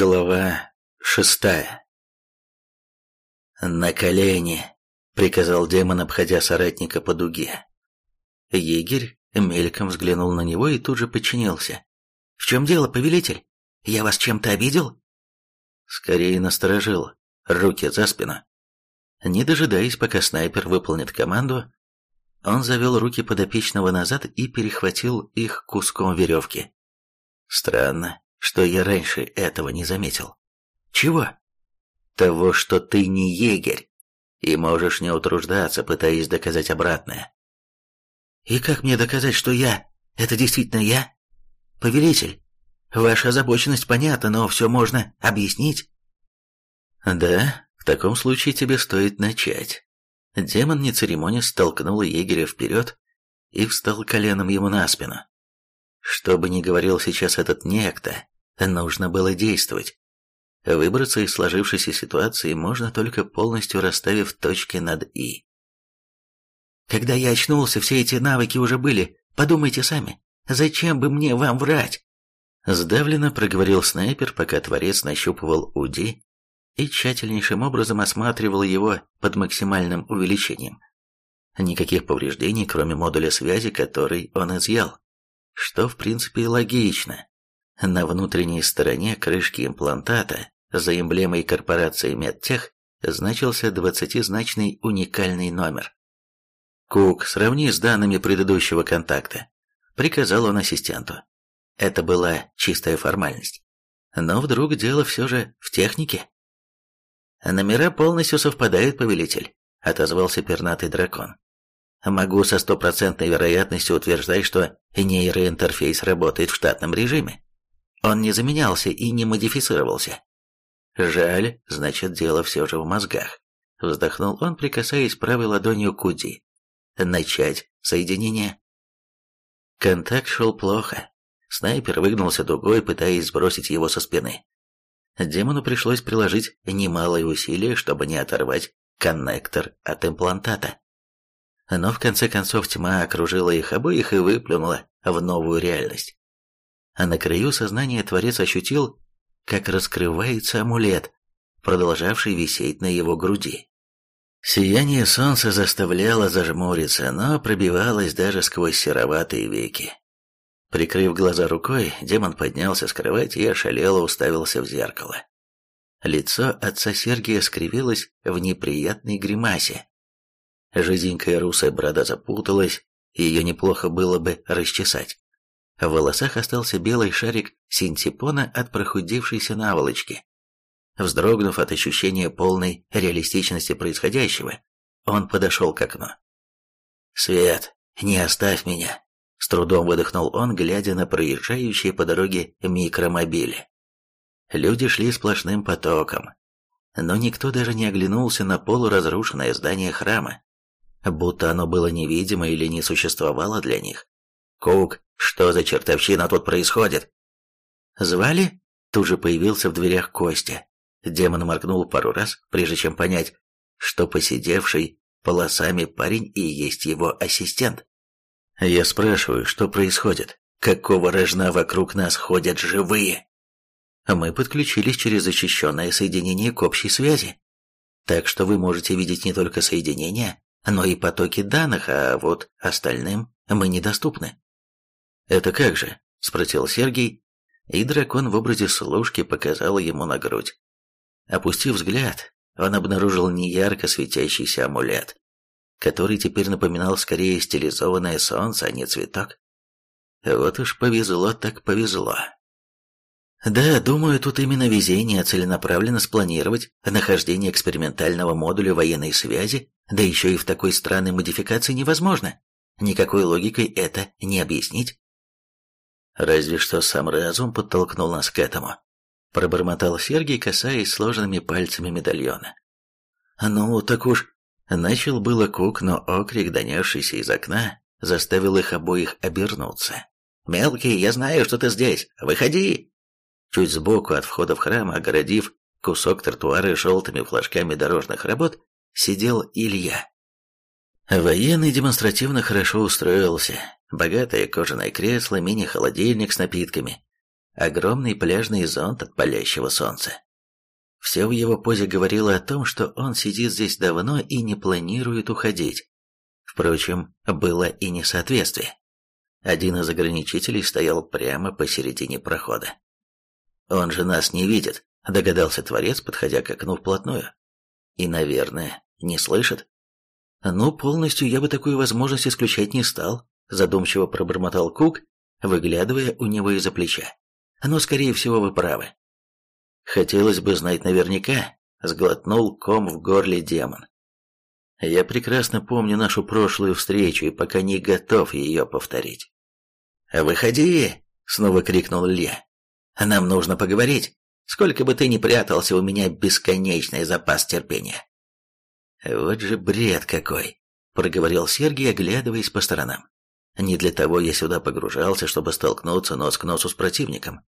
Глава шестая «На колени!» — приказал демон, обходя соратника по дуге. Егерь мельком взглянул на него и тут же подчинился. «В чем дело, повелитель? Я вас чем-то обидел?» Скорее насторожил, руки за спину. Не дожидаясь, пока снайпер выполнит команду, он завел руки подопечного назад и перехватил их куском веревки. Странно, что я раньше этого не заметил. Чего? Того, что ты не егерь, и можешь не утруждаться, пытаясь доказать обратное. И как мне доказать, что я, это действительно я? Повелитель, ваша озабоченность понятна, но все можно объяснить. Да, в таком случае тебе стоит начать. Демон, не церемонясь, столкнул егеря вперед и встал коленом ему на спину. Что бы ни говорил сейчас этот некто, нужно было действовать. Выбраться из сложившейся ситуации можно только полностью расставив точки над «и». Когда я очнулся, все эти навыки уже были. Подумайте сами, зачем бы мне вам врать? Сдавленно проговорил снайпер, пока творец нащупывал УДИ и тщательнейшим образом осматривал его под максимальным увеличением. Никаких повреждений, кроме модуля связи, который он изъял. Что, в принципе, логично. На внутренней стороне крышки имплантата за эмблемой корпорации Медтех значился двадцатизначный уникальный номер. «Кук, сравни с данными предыдущего контакта», — приказал он ассистенту. Это была чистая формальность. Но вдруг дело все же в технике. «Номера полностью совпадают, повелитель», — отозвался пернатый дракон. «Могу со стопроцентной вероятностью утверждать, что нейроинтерфейс работает в штатном режиме. Он не заменялся и не модифицировался. Жаль, значит, дело все же в мозгах. Вздохнул он, прикасаясь правой ладонью к Уди. Начать соединение. Контакт шел плохо. Снайпер выгнулся дугой, пытаясь сбросить его со спины. Демону пришлось приложить немалые усилия, чтобы не оторвать коннектор от имплантата. Но в конце концов тьма окружила их обоих и выплюнула в новую реальность. А на краю сознания Творец ощутил, как раскрывается амулет, продолжавший висеть на его груди. Сияние солнца заставляло зажмуриться, но пробивалось даже сквозь сероватые веки. Прикрыв глаза рукой, демон поднялся с кровати и ошалело уставился в зеркало. Лицо отца Сергия скривилось в неприятной гримасе. Жиденькая русая борода запуталась, ее неплохо было бы расчесать. В волосах остался белый шарик синтепона от прохудившейся наволочки. Вздрогнув от ощущения полной реалистичности происходящего, он подошел к окну. «Свет, не оставь меня!» С трудом выдохнул он, глядя на проезжающие по дороге микромобили. Люди шли сплошным потоком, но никто даже не оглянулся на полуразрушенное здание храма, будто оно было невидимо или не существовало для них. «Кук, что за чертовщина тут происходит?» «Звали?» Тут же появился в дверях Костя. Демон моргнул пару раз, прежде чем понять, что посидевший полосами парень и есть его ассистент. Я спрашиваю, что происходит? Какого рожна вокруг нас ходят живые? Мы подключились через защищенное соединение к общей связи. Так что вы можете видеть не только соединения, но и потоки данных, а вот остальным мы недоступны. «Это как же?» – спросил Сергей, и дракон в образе служки показал ему на грудь. Опустив взгляд, он обнаружил неярко светящийся амулет который теперь напоминал скорее стилизованное солнце, а не цветок. Вот уж повезло так повезло. Да, думаю, тут именно везение целенаправленно спланировать нахождение экспериментального модуля военной связи, да еще и в такой странной модификации невозможно. Никакой логикой это не объяснить. Разве что сам разум подтолкнул нас к этому. Пробормотал Сергей, касаясь сложенными пальцами медальона. Ну, так уж Начал было Кук, но окрик, донесшийся из окна, заставил их обоих обернуться. «Мелкий, я знаю, что ты здесь! Выходи!» Чуть сбоку от входа в храм, огородив кусок тротуара желтыми флажками дорожных работ, сидел Илья. Военный демонстративно хорошо устроился. Богатое кожаное кресло, мини-холодильник с напитками. огромный пляжный зонт от палящего солнца. Все в его позе говорило о том, что он сидит здесь давно и не планирует уходить. Впрочем, было и несоответствие. Один из ограничителей стоял прямо посередине прохода. «Он же нас не видит», — догадался Творец, подходя к окну вплотную. «И, наверное, не слышит?» «Ну, полностью я бы такую возможность исключать не стал», — задумчиво пробормотал Кук, выглядывая у него из-за плеча. «Но, скорее всего, вы правы. Хотелось бы знать наверняка, сглотнул ком в горле демон. Я прекрасно помню нашу прошлую встречу и пока не готов ее повторить. «Выходи!» — снова крикнул Илья. «Нам нужно поговорить. Сколько бы ты ни прятался, у меня бесконечный запас терпения». «Вот же бред какой!» — проговорил Сергей, оглядываясь по сторонам. «Не для того я сюда погружался, чтобы столкнуться нос к носу с противником.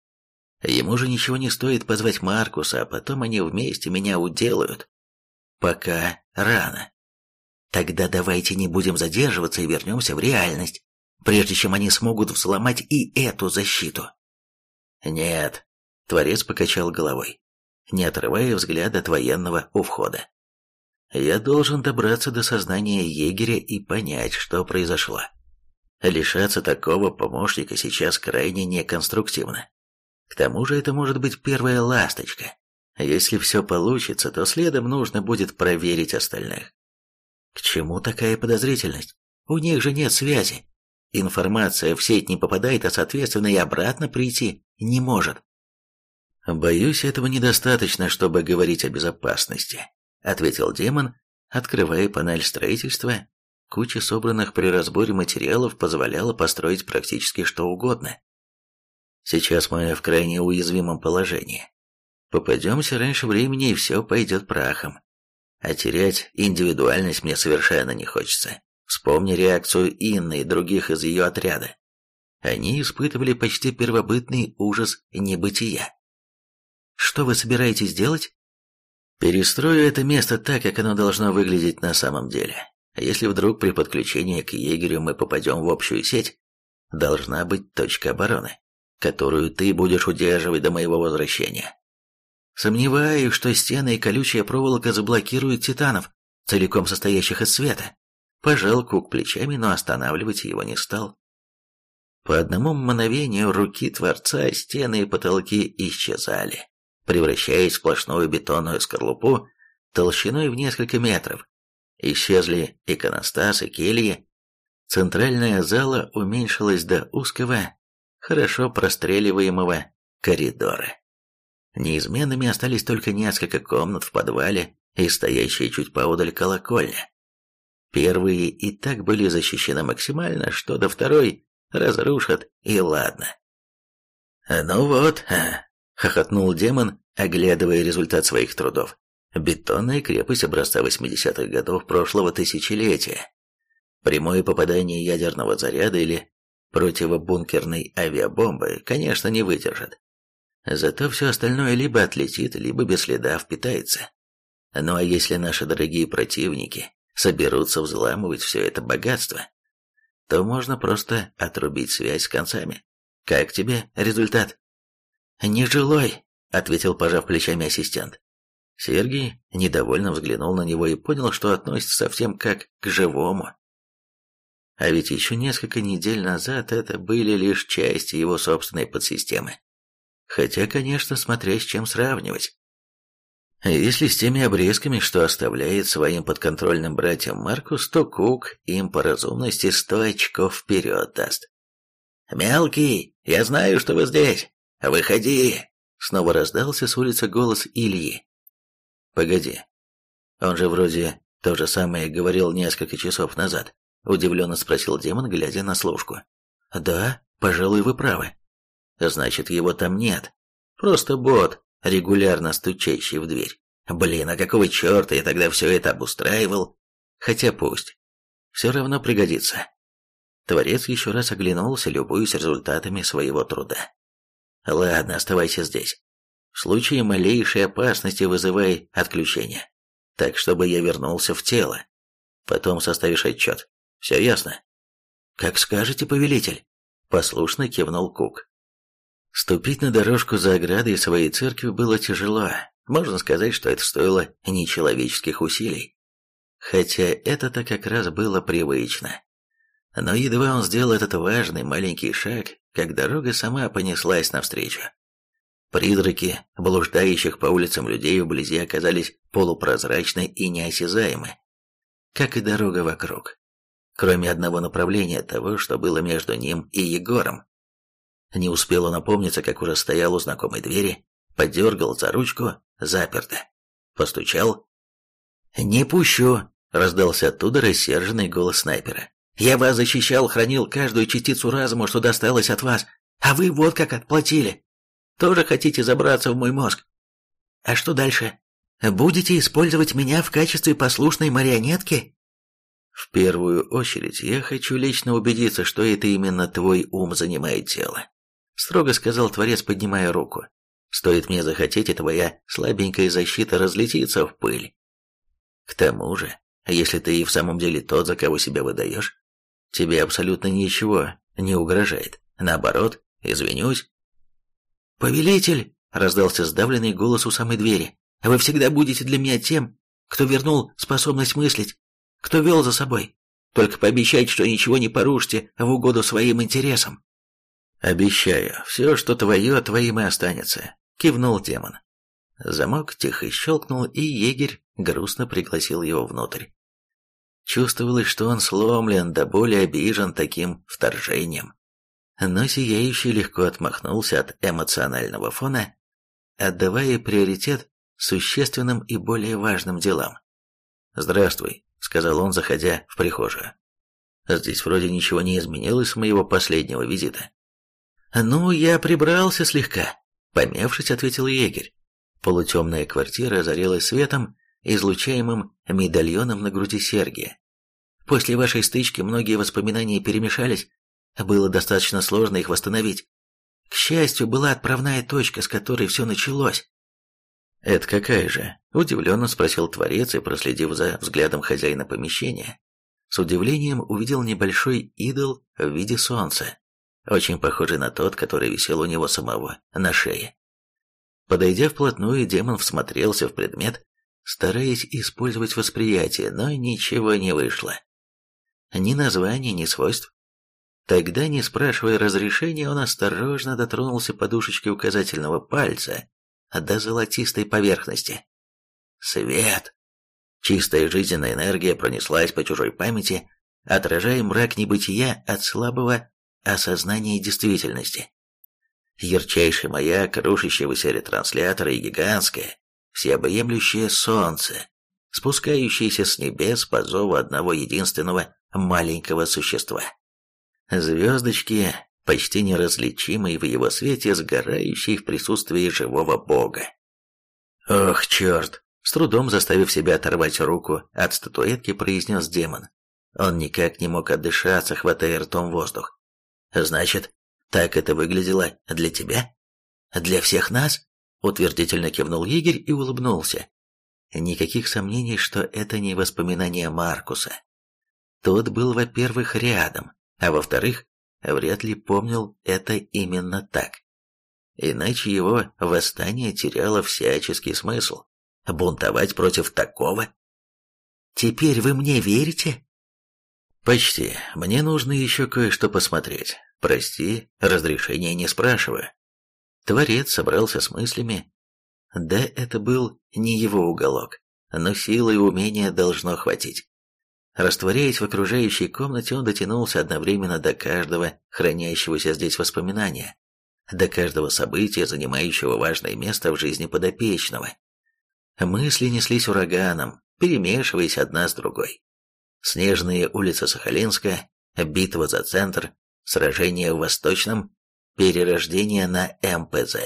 Ему же ничего не стоит позвать Маркуса, а потом они вместе меня уделают. Пока рано. Тогда давайте не будем задерживаться и вернемся в реальность, прежде чем они смогут взломать и эту защиту. Нет, Творец покачал головой, не отрывая взгляда от военного у входа. Я должен добраться до сознания егеря и понять, что произошло. Лишаться такого помощника сейчас крайне неконструктивно. К тому же это может быть первая ласточка. Если все получится, то следом нужно будет проверить остальных. К чему такая подозрительность? У них же нет связи. Информация в сеть не попадает, а соответственно и обратно прийти не может. «Боюсь, этого недостаточно, чтобы говорить о безопасности», — ответил демон, открывая панель строительства. Куча собранных при разборе материалов позволяла построить практически что угодно. Сейчас мы в крайне уязвимом положении. Попадемся раньше времени, и все пойдет прахом. А терять индивидуальность мне совершенно не хочется. Вспомни реакцию Инны и других из ее отряда. Они испытывали почти первобытный ужас небытия. Что вы собираетесь делать? Перестрою это место так, как оно должно выглядеть на самом деле. Если вдруг при подключении к егерю мы попадем в общую сеть, должна быть точка обороны которую ты будешь удерживать до моего возвращения. Сомневаюсь, что стены и колючая проволока заблокируют титанов, целиком состоящих из света. Пожал Кук плечами, но останавливать его не стал. По одному мгновению руки Творца стены и потолки исчезали, превращаясь в сплошную бетонную скорлупу толщиной в несколько метров. Исчезли иконостас и кельи. Центральная зала уменьшилась до узкого, хорошо простреливаемого коридора. Неизменными остались только несколько комнат в подвале и стоящая чуть поодаль колокольня. Первые и так были защищены максимально, что до второй разрушат, и ладно. «Ну вот», — хохотнул демон, оглядывая результат своих трудов. «Бетонная крепость образца 80-х годов прошлого тысячелетия. Прямое попадание ядерного заряда или противобункерной авиабомбы, конечно, не выдержит. Зато все остальное либо отлетит, либо без следа впитается. Ну а если наши дорогие противники соберутся взламывать все это богатство, то можно просто отрубить связь с концами. Как тебе результат? «Нежилой», — ответил, пожав плечами ассистент. Сергей недовольно взглянул на него и понял, что относится совсем как к живому. А ведь еще несколько недель назад это были лишь части его собственной подсистемы. Хотя, конечно, смотря с чем сравнивать. Если с теми обрезками, что оставляет своим подконтрольным братьям Маркус, то Кук им по разумности сто очков вперед даст. «Мелкий, я знаю, что вы здесь! Выходи!» Снова раздался с улицы голос Ильи. «Погоди, он же вроде то же самое говорил несколько часов назад. Удивленно спросил демон, глядя на служку. Да, пожалуй, вы правы. Значит, его там нет. Просто бот, регулярно стучащий в дверь. Блин, а какого черта я тогда все это обустраивал? Хотя пусть. Все равно пригодится. Творец еще раз оглянулся, любуясь результатами своего труда. Ладно, оставайся здесь. В случае малейшей опасности вызывай отключение. Так, чтобы я вернулся в тело. Потом составишь отчет. Все ясно?» «Как скажете, повелитель», — послушно кивнул Кук. Ступить на дорожку за оградой своей церкви было тяжело. Можно сказать, что это стоило нечеловеческих усилий. Хотя это-то как раз было привычно. Но едва он сделал этот важный маленький шаг, как дорога сама понеслась навстречу. Призраки, блуждающих по улицам людей вблизи, оказались полупрозрачны и неосязаемы, как и дорога вокруг, кроме одного направления того, что было между ним и Егором. Не успел он опомниться, как уже стоял у знакомой двери, подергал за ручку, заперто. Постучал. «Не пущу!» — раздался оттуда рассерженный голос снайпера. Я вас защищал, хранил каждую частицу разума, что досталось от вас, а вы вот как отплатили. Тоже хотите забраться в мой мозг? А что дальше? Будете использовать меня в качестве послушной марионетки? В первую очередь я хочу лично убедиться, что это именно твой ум занимает тело. Строго сказал Творец, поднимая руку. Стоит мне захотеть, и твоя слабенькая защита разлетится в пыль. К тому же, если ты и в самом деле тот, за кого себя выдаешь, тебе абсолютно ничего не угрожает. Наоборот, извинюсь. «Повелитель!» — раздался сдавленный голос у самой двери. «Вы всегда будете для меня тем, кто вернул способность мыслить, кто вел за собой. Только пообещайте, что ничего не порушите в угоду своим интересам». «Обещаю, все, что твое, твоим и останется», — кивнул демон. Замок тихо щелкнул, и егерь грустно пригласил его внутрь. Чувствовалось, что он сломлен, да более обижен таким вторжением. Но Сияющий легко отмахнулся от эмоционального фона, отдавая приоритет существенным и более важным делам. «Здравствуй», — сказал он, заходя в прихожую. «Здесь вроде ничего не изменилось с моего последнего визита». «Ну, я прибрался слегка», — помявшись, ответил егерь. Полутемная квартира озарилась светом, излучаемым медальоном на груди Сергия. После вашей стычки многие воспоминания перемешались, было достаточно сложно их восстановить. К счастью, была отправная точка, с которой все началось. «Это какая же?» – удивленно спросил Творец и, проследив за взглядом хозяина помещения, с удивлением увидел небольшой идол в виде солнца, очень похожий на тот, который висел у него самого на шее. Подойдя вплотную, демон всмотрелся в предмет стараясь использовать восприятие, но ничего не вышло. Ни названия, ни свойств. Тогда, не спрашивая разрешения, он осторожно дотронулся подушечкой указательного пальца до золотистой поверхности. Свет! Чистая жизненная энергия пронеслась по чужой памяти, отражая мрак небытия от слабого осознания действительности. Ярчайший маяк рушащегося ретранслятора и гигантское, всеобъемлющее солнце, спускающееся с небес по зову одного единственного маленького существа. Звездочки, почти неразличимые в его свете, сгорающие в присутствии живого бога. «Ох, черт!» С трудом заставив себя оторвать руку от статуэтки, произнес демон. Он никак не мог отдышаться, хватая ртом воздух. «Значит, так это выглядело для тебя? Для всех нас?» Утвердительно кивнул егерь и улыбнулся. Никаких сомнений, что это не воспоминания Маркуса. Тот был, во-первых, рядом, а во-вторых, вряд ли помнил это именно так. Иначе его восстание теряло всяческий смысл. Бунтовать против такого? «Теперь вы мне верите?» «Почти. Мне нужно еще кое-что посмотреть. Прости, разрешения не спрашиваю». Творец собрался с мыслями. Да, это был не его уголок, но силы и умения должно хватить. Растворяясь в окружающей комнате, он дотянулся одновременно до каждого хранящегося здесь воспоминания, до каждого события, занимающего важное место в жизни подопечного. Мысли неслись ураганом, перемешиваясь одна с другой. Снежные улицы Сахалинска, битва за центр, сражение в Восточном, Перерождение на МПЗ.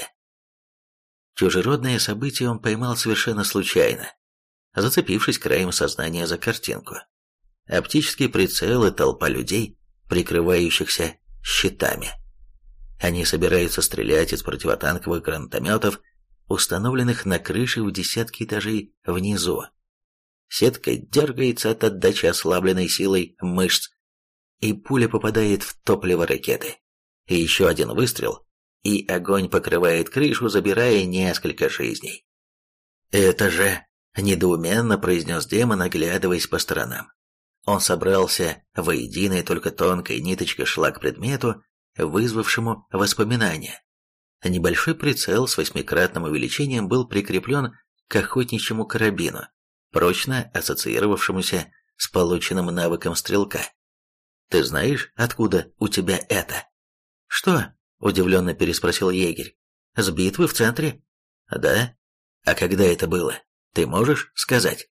Чужеродное событие он поймал совершенно случайно, зацепившись краем сознания за картинку. Оптический прицел и толпа людей, прикрывающихся щитами. Они собираются стрелять из противотанковых гранатометов, установленных на крыше в десятки этажей внизу. Сетка дергается от отдачи ослабленной силой мышц, и пуля попадает в топливо ракеты и еще один выстрел, и огонь покрывает крышу, забирая несколько жизней. «Это же...» — недоуменно произнес демон, оглядываясь по сторонам. Он собрался воедино, только тонкая ниточка шла к предмету, вызвавшему воспоминания. Небольшой прицел с восьмикратным увеличением был прикреплен к охотничьему карабину, прочно ассоциировавшемуся с полученным навыком стрелка. «Ты знаешь, откуда у тебя это?» «Что?» – удивленно переспросил егерь. «С битвы в центре?» «Да? А когда это было? Ты можешь сказать?»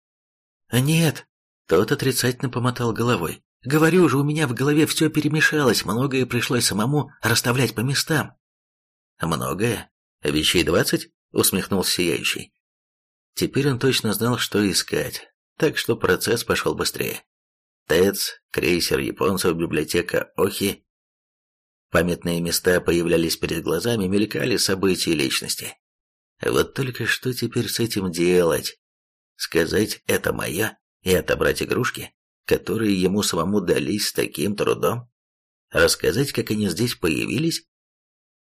«Нет», – тот отрицательно помотал головой. «Говорю же, у меня в голове все перемешалось, многое пришлось самому расставлять по местам». «Многое? Вещей двадцать?» – усмехнулся Сияющий. Теперь он точно знал, что искать, так что процесс пошел быстрее. ТЭЦ, крейсер японцев, библиотека Охи. Памятные места появлялись перед глазами, мелькали события и личности. Вот только что теперь с этим делать? Сказать «это моя» и отобрать игрушки, которые ему самому дались с таким трудом? Рассказать, как они здесь появились?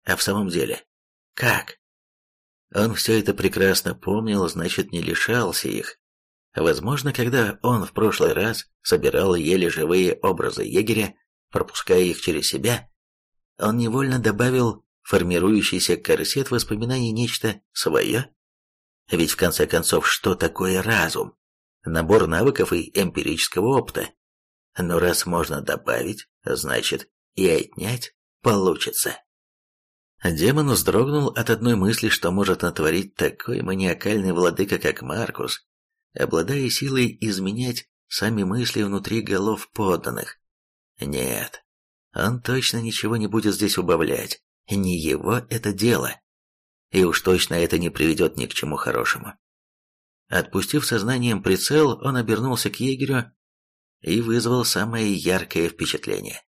А в самом деле, как? Он все это прекрасно помнил, значит, не лишался их. Возможно, когда он в прошлый раз собирал еле живые образы егеря, пропуская их через себя, он невольно добавил формирующийся корсет воспоминаний нечто свое. Ведь в конце концов, что такое разум? Набор навыков и эмпирического опыта. Но раз можно добавить, значит и отнять получится. Демон вздрогнул от одной мысли, что может натворить такой маниакальный владыка, как Маркус, обладая силой изменять сами мысли внутри голов подданных. Нет, он точно ничего не будет здесь убавлять, не его это дело. И уж точно это не приведет ни к чему хорошему. Отпустив сознанием прицел, он обернулся к егерю и вызвал самое яркое впечатление.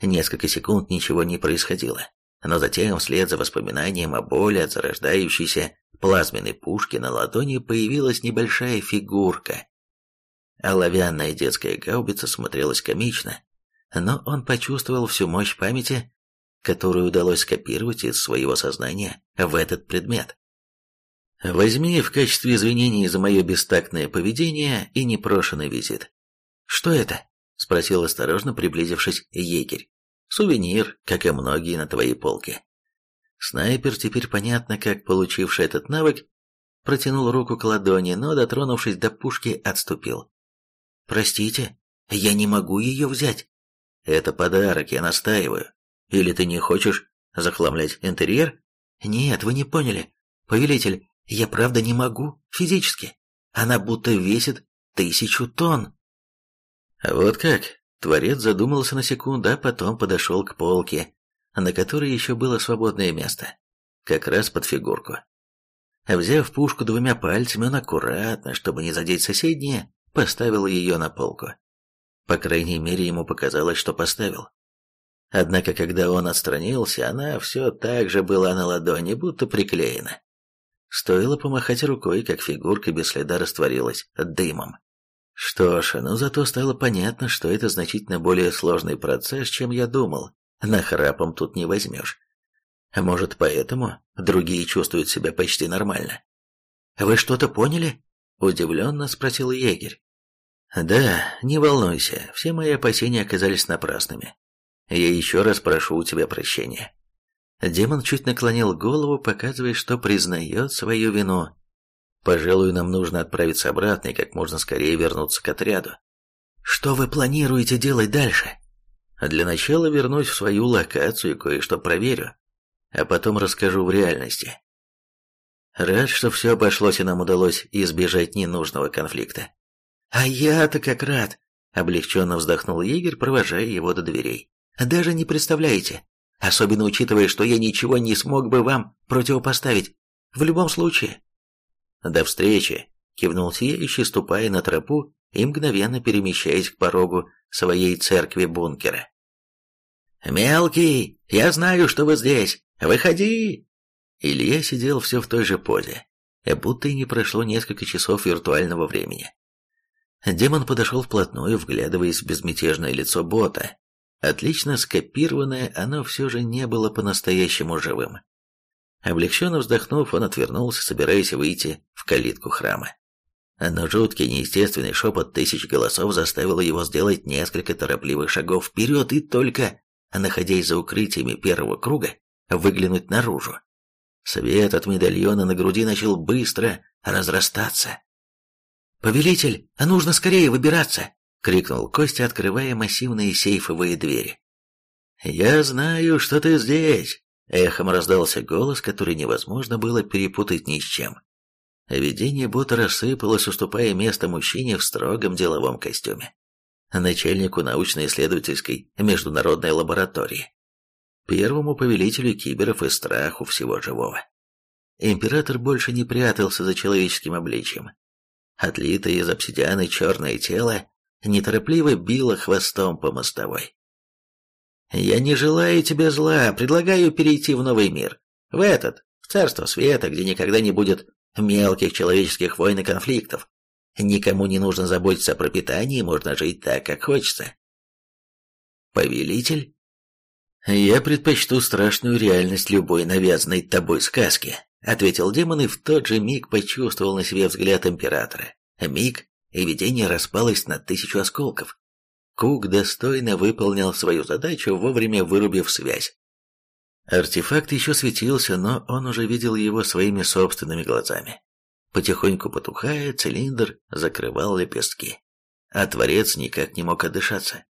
Несколько секунд ничего не происходило, но затем, вслед за воспоминанием о боли от зарождающейся плазменной пушки, на ладони появилась небольшая фигурка. Оловянная детская гаубица смотрелась комично, но он почувствовал всю мощь памяти, которую удалось скопировать из своего сознания в этот предмет. Возьми в качестве извинений за мое бестактное поведение и непрошенный визит. Что это? Спросил осторожно, приблизившись егерь. Сувенир, как и многие на твоей полке. Снайпер, теперь понятно, как получивший этот навык, протянул руку к ладони, но, дотронувшись до пушки, отступил. «Простите, я не могу ее взять». «Это подарок, я настаиваю. Или ты не хочешь захламлять интерьер?» «Нет, вы не поняли. Повелитель, я правда не могу, физически. Она будто весит тысячу тонн». Вот как? Творец задумался на секунду, а потом подошел к полке, на которой еще было свободное место, как раз под фигурку. Взяв пушку двумя пальцами, он аккуратно, чтобы не задеть соседние, поставил ее на полку. По крайней мере, ему показалось, что поставил. Однако, когда он отстранился, она все так же была на ладони, будто приклеена. Стоило помахать рукой, как фигурка без следа растворилась дымом. Что ж, ну зато стало понятно, что это значительно более сложный процесс, чем я думал. Нахрапом тут не возьмешь. Может, поэтому другие чувствуют себя почти нормально. «Вы что-то поняли?» – удивленно спросил егерь. «Да, не волнуйся, все мои опасения оказались напрасными. Я еще раз прошу у тебя прощения». Демон чуть наклонил голову, показывая, что признает свою вину. «Пожалуй, нам нужно отправиться обратно и как можно скорее вернуться к отряду». «Что вы планируете делать дальше?» «Для начала вернусь в свою локацию и кое-что проверю, а потом расскажу в реальности». Рад, что все обошлось и нам удалось избежать ненужного конфликта. «А я-то как рад!» — облегченно вздохнул егерь, провожая его до дверей. «Даже не представляете, особенно учитывая, что я ничего не смог бы вам противопоставить. В любом случае». «До встречи!» — кивнул сияющий, ступая на тропу и мгновенно перемещаясь к порогу своей церкви-бункера. «Мелкий, я знаю, что вы здесь! Выходи!» Илья сидел все в той же позе, будто и не прошло несколько часов виртуального времени. Демон подошел вплотную, вглядываясь в безмятежное лицо бота, Отлично скопированное, оно все же не было по-настоящему живым. Облегченно вздохнув, он отвернулся, собираясь выйти в калитку храма. Но жуткий неестественный шепот тысяч голосов заставил его сделать несколько торопливых шагов вперед и только, находясь за укрытиями первого круга, выглянуть наружу. Свет от медальона на груди начал быстро разрастаться. «Повелитель, а нужно скорее выбираться!» — крикнул Костя, открывая массивные сейфовые двери. «Я знаю, что ты здесь!» — эхом раздался голос, который невозможно было перепутать ни с чем. Видение будто рассыпалось, уступая место мужчине в строгом деловом костюме. Начальнику научно-исследовательской международной лаборатории. Первому повелителю киберов и страху всего живого. Император больше не прятался за человеческим обличьем. Отлитое из обсидиана черное тело неторопливо било хвостом по мостовой. «Я не желаю тебе зла, предлагаю перейти в новый мир. В этот, в царство света, где никогда не будет мелких человеческих войн и конфликтов. Никому не нужно заботиться о пропитании, можно жить так, как хочется. Повелитель? Я предпочту страшную реальность любой навязанной тобой сказки, ответил демон и в тот же миг почувствовал на себе взгляд императора. Миг, и видение распалось на тысячу осколков. Кук достойно выполнил свою задачу, вовремя вырубив связь. Артефакт еще светился, но он уже видел его своими собственными глазами. Потихоньку потухая, цилиндр закрывал лепестки. А Творец никак не мог отдышаться.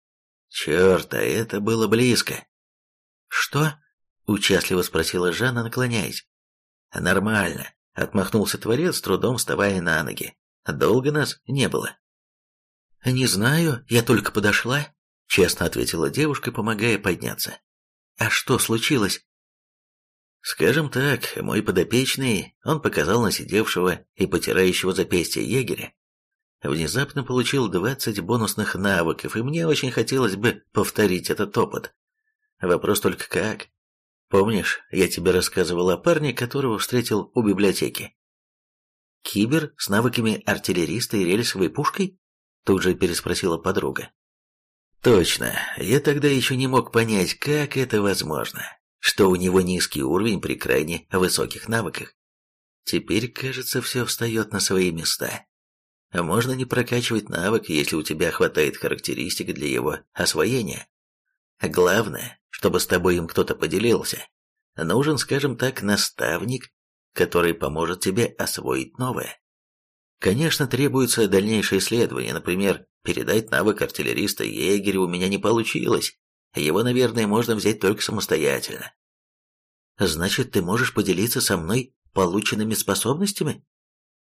Черт, а это было близко. «Что?» — участливо спросила Жанна, наклоняясь. «Нормально», — отмахнулся Творец, с трудом вставая на ноги. «Долго нас не было». «Не знаю, я только подошла», — честно ответила девушка, помогая подняться. «А что случилось?» Скажем так, мой подопечный, он показал на сидевшего и потирающего запястье егеря, внезапно получил 20 бонусных навыков, и мне очень хотелось бы повторить этот опыт. Вопрос только как? Помнишь, я тебе рассказывал о парне, которого встретил у библиотеки? Кибер с навыками артиллериста и рельсовой пушкой? Тут же переспросила подруга. Точно, я тогда еще не мог понять, как это возможно что у него низкий уровень при крайне высоких навыках. Теперь, кажется, все встает на свои места. Можно не прокачивать навык, если у тебя хватает характеристик для его освоения. Главное, чтобы с тобой им кто-то поделился. Нужен, скажем так, наставник, который поможет тебе освоить новое. Конечно, требуется дальнейшее исследование, например, передать навык артиллериста егерю у меня не получилось, его, наверное, можно взять только самостоятельно. Значит, ты можешь поделиться со мной полученными способностями?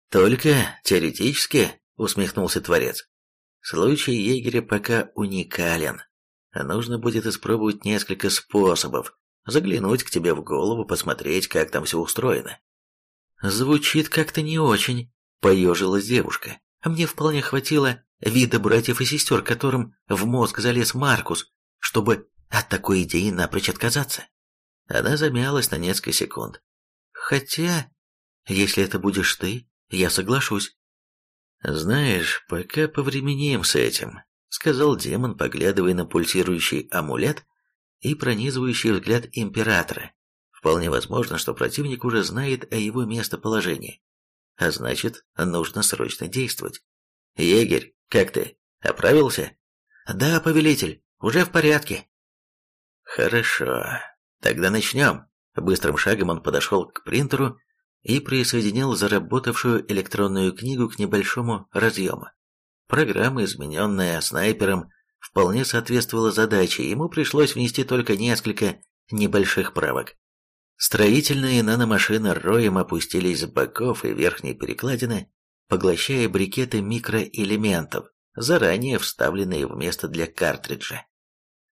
Только теоретически, усмехнулся Творец. Случай егеря пока уникален. Нужно будет испробовать несколько способов. Заглянуть к тебе в голову, посмотреть, как там все устроено. Звучит как-то не очень, поежилась девушка. Мне вполне хватило вида братьев и сестер, которым в мозг залез Маркус, чтобы от такой идеи напрочь отказаться. Она замялась на несколько секунд. Хотя, если это будешь ты, я соглашусь. Знаешь, пока повременим с этим, сказал демон, поглядывая на пульсирующий амулет и пронизывающий взгляд императора. Вполне возможно, что противник уже знает о его местоположении. А значит, нужно срочно действовать. Егерь, как ты? Оправился? Да, повелитель. Уже в порядке. Хорошо. Тогда начнем. Быстрым шагом он подошел к принтеру и присоединил заработавшую электронную книгу к небольшому разъему. Программа, измененная снайпером, вполне соответствовала задаче, ему пришлось внести только несколько небольших правок. Строительные наномашины роем опустились с боков и верхней перекладины, поглощая брикеты микроэлементов, заранее вставленные в место для картриджа.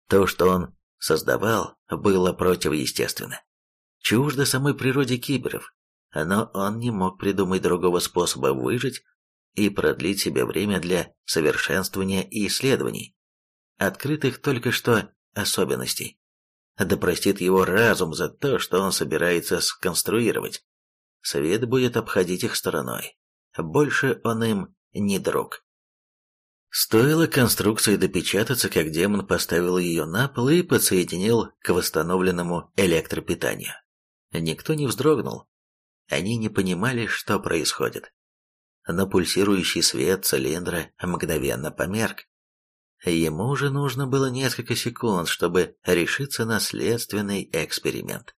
То, что он создавал, было противоестественно. Чуждо самой природе киберов, но он не мог придумать другого способа выжить и продлить себе время для совершенствования и исследований, открытых только что особенностей. Да простит его разум за то, что он собирается сконструировать. Свет будет обходить их стороной. Больше он им не друг. Стоило конструкции допечататься, как демон поставил ее на пол и подсоединил к восстановленному электропитанию. Никто не вздрогнул. Они не понимали, что происходит. Но пульсирующий свет цилиндра мгновенно померк. Ему уже нужно было несколько секунд, чтобы решиться на следственный эксперимент.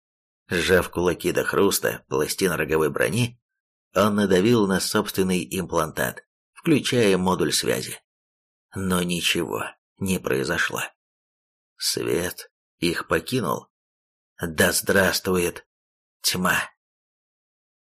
Сжав кулаки до хруста пластин роговой брони, он надавил на собственный имплантат, включая модуль связи. Но ничего не произошло. Свет их покинул. Да здравствует тьма!